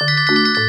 Música